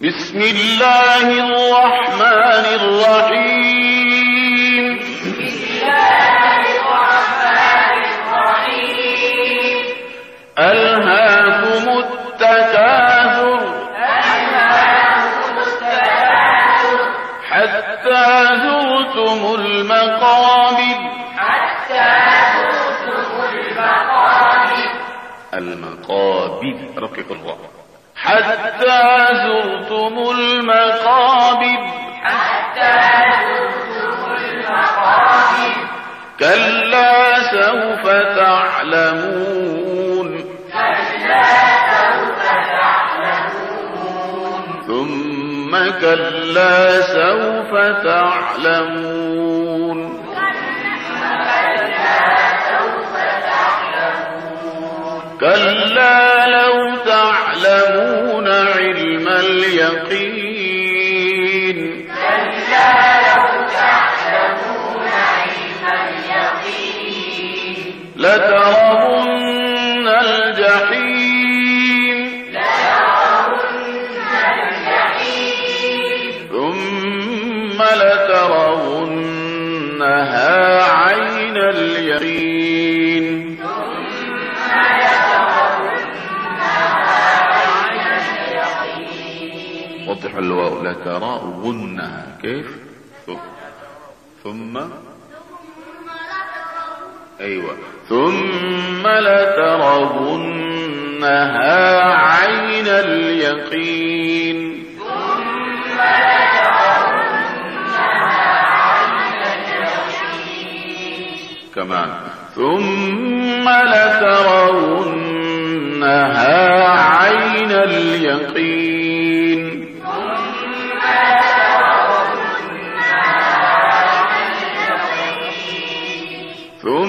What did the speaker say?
بسم الله الرحمن الرحيم. ألهاكم التكاثر. حتى زرتم المقابر. المقابر. رقق الراء حتى زرتم المقابر. كلا سوف تعلمون. ثم كلا سوف تعلمون. كلا لو تعلمون. علم اليقين. لترون الجحيم. ثم لترونها وضح الواو لترونها كيف؟ ثم أيوه. ثم لترونها عين اليقين. كمان. ثم لترونها عين اليقين.